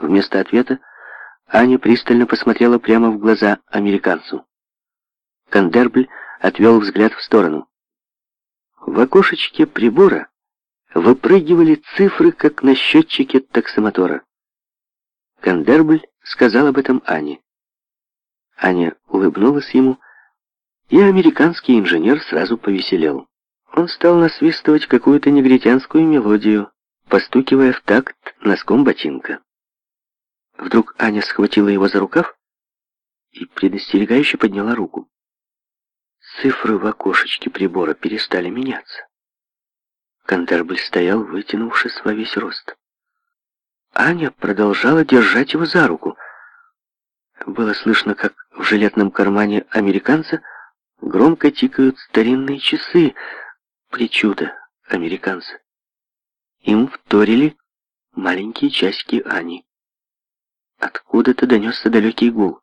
Вместо ответа Аня пристально посмотрела прямо в глаза американцу. Кандербль отвел взгляд в сторону. В окошечке прибора выпрыгивали цифры, как на счетчике таксомотора. Кандербль сказал об этом Ане. Аня улыбнулась ему, и американский инженер сразу повеселел. Он стал насвистывать какую-то негритянскую мелодию, постукивая в такт носком ботинка. Вдруг Аня схватила его за рукав и предостерегающе подняла руку. Цифры в окошечке прибора перестали меняться. Контербль стоял, вытянувшись во весь рост. Аня продолжала держать его за руку. Было слышно, как в жилетном кармане американца громко тикают старинные часы. Причуда американца. Им вторили маленькие часики Ани. Откуда-то донесся далекий гул.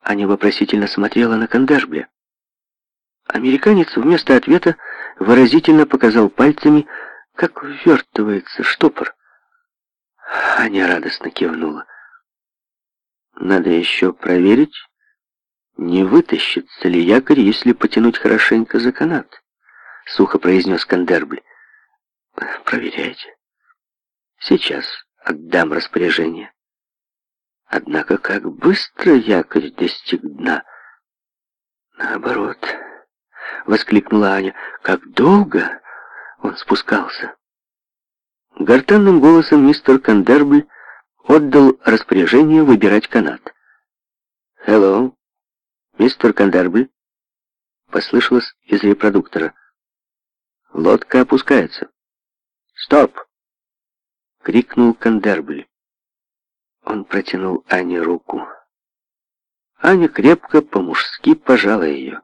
Аня вопросительно смотрела на Кандашбля. Американец вместо ответа выразительно показал пальцами, как ввертывается штопор. Аня радостно кивнула. Надо еще проверить, не вытащится ли якорь, если потянуть хорошенько за канат, сухо произнес Кандербль. Проверяйте. Сейчас отдам распоряжение. Однако как быстро якорь достиг дна. Наоборот, воскликнула Аня, как долго он спускался. Гортанным голосом мистер Кандербль отдал распоряжение выбирать канат. «Hello, мистер Кандербль», — послышалось из репродуктора. «Лодка опускается». «Стоп!» — крикнул Кандербль. Он протянул Ане руку. Аня крепко по-мужски пожала ее.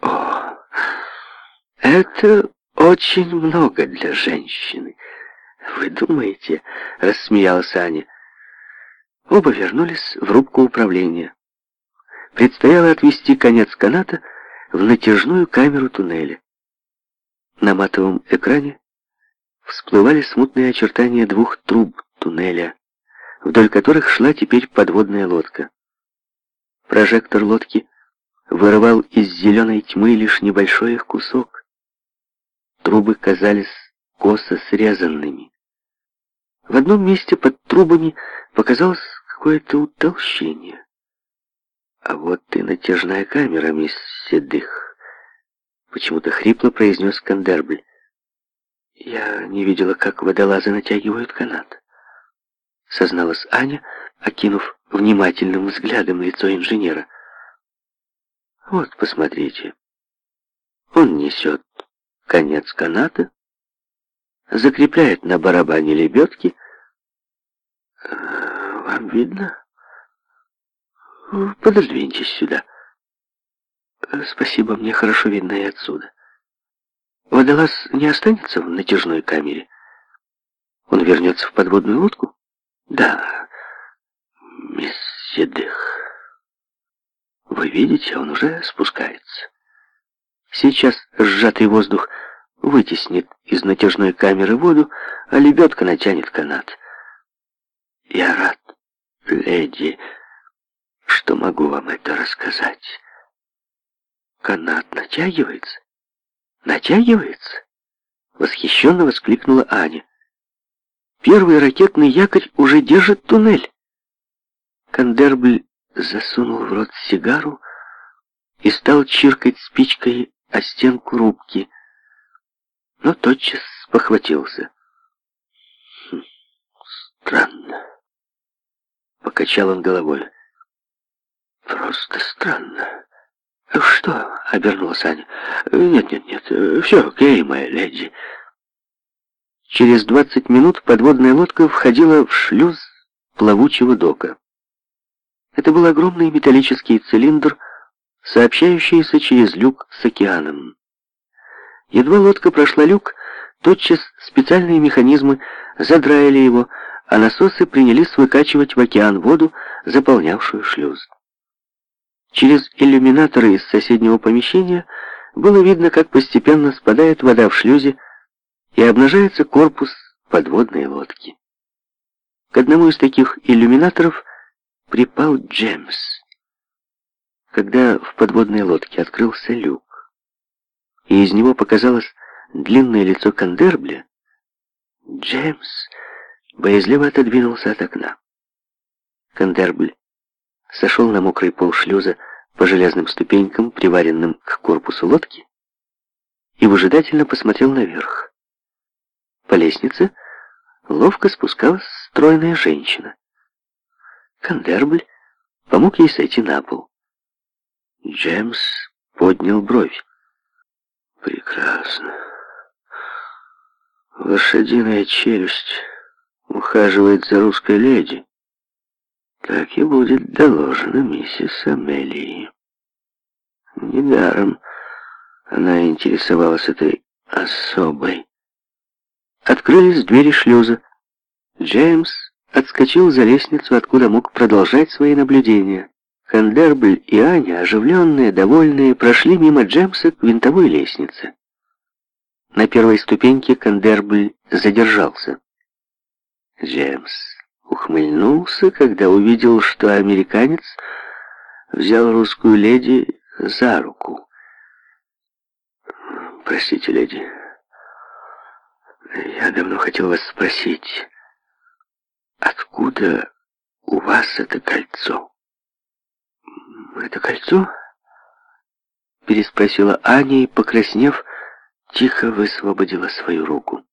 «О, это очень много для женщины. Вы думаете?» — рассмеялась Аня. Оба вернулись в рубку управления. Предстояло отвести конец каната в натяжную камеру туннеля. На матовом экране всплывали смутные очертания двух труб туннеля вдоль которых шла теперь подводная лодка. Прожектор лодки вырывал из зеленой тьмы лишь небольшой их кусок. Трубы казались косо срезанными. В одном месте под трубами показалось какое-то утолщение. А вот и натяжная камера, мисс Седых. Почему-то хрипло произнес Кандербль. Я не видела, как водолазы натягивают канат созналась Аня, окинув внимательным взглядом лицо инженера. «Вот, посмотрите. Он несет конец каната, закрепляет на барабане лебедки. Э, вам видно? Пододвиньтесь сюда. Э, спасибо, мне хорошо видно и отсюда. Водолаз не останется в натяжной камере? Он вернется в подводную лодку?» Да, мисс Седых. Вы видите, он уже спускается. Сейчас сжатый воздух вытеснит из натяжной камеры воду, а лебедка натянет канат. Я рад, леди, что могу вам это рассказать. Канат натягивается? Натягивается? Восхищенно воскликнула Аня. Первый ракетный якорь уже держит туннель. Кандербль засунул в рот сигару и стал чиркать спичкой о стенку рубки, но тотчас похватился. «Хм, странно. Покачал он головой. Просто странно. «Что?» — обернулся Аня. «Нет-нет-нет, все окей, моя леди». Через 20 минут подводная лодка входила в шлюз плавучего дока. Это был огромный металлический цилиндр, сообщающийся через люк с океаном. Едва лодка прошла люк, тотчас специальные механизмы задраили его, а насосы принялись выкачивать в океан воду, заполнявшую шлюз. Через иллюминаторы из соседнего помещения было видно, как постепенно спадает вода в шлюзе, и обнажается корпус подводной лодки. К одному из таких иллюминаторов припал Джемс, когда в подводной лодке открылся люк, и из него показалось длинное лицо Кандербля, Джеймс боязливо отодвинулся от окна. Кандербль сошел на мокрый пол шлюза по железным ступенькам, приваренным к корпусу лодки, и выжидательно посмотрел наверх. По лестнице ловко спускалась стройная женщина. Кандербль помог ей сойти на пол. Джеймс поднял бровь. Прекрасно. Лошадиная челюсть ухаживает за русской леди. Так и будет доложено миссис Амелии. Недаром она интересовалась этой особой. Открылись двери шлюза. Джеймс отскочил за лестницу, откуда мог продолжать свои наблюдения. Хандербль и Аня, оживленные, довольные, прошли мимо Джеймса к винтовой лестнице. На первой ступеньке Кандербль задержался. Джеймс ухмыльнулся, когда увидел, что американец взял русскую леди за руку. «Простите, леди, я давно хотел вас спросить, откуда у вас это кольцо? Это кольцо? Переспросила Аня и, покраснев, тихо высвободила свою руку.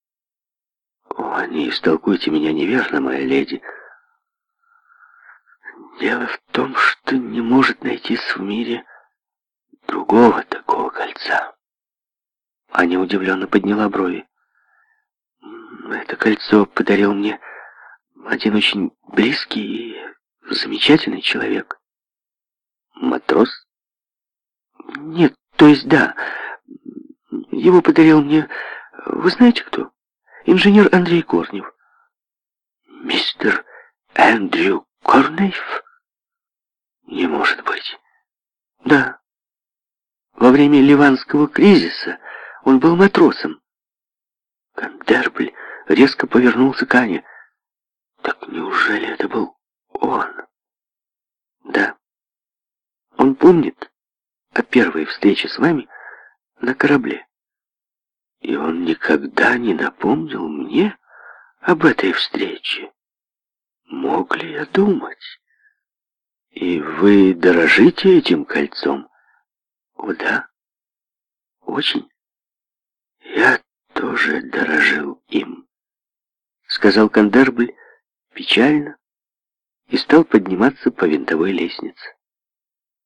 О, не истолкуйте меня неверно, моя леди. Дело в том, что не может найтись в мире другого такого кольца. Аня удивленно подняла брови. Это кольцо подарил мне один очень близкий и замечательный человек. Матрос? Нет, то есть да. Его подарил мне... Вы знаете кто? Инженер Андрей Корнев. Мистер Эндрю Корнев? Не может быть. Да. Во время Ливанского кризиса он был матросом. Кандербль резко повернулся к Ане. Так неужели это был он? Да. Он помнит о первой встрече с вами на корабле. И он никогда не напомнил мне об этой встрече. Мог ли я думать? И вы дорожите этим кольцом? О, да. Очень. Я тоже дорожил им сказал Кандербль печально и стал подниматься по винтовой лестнице.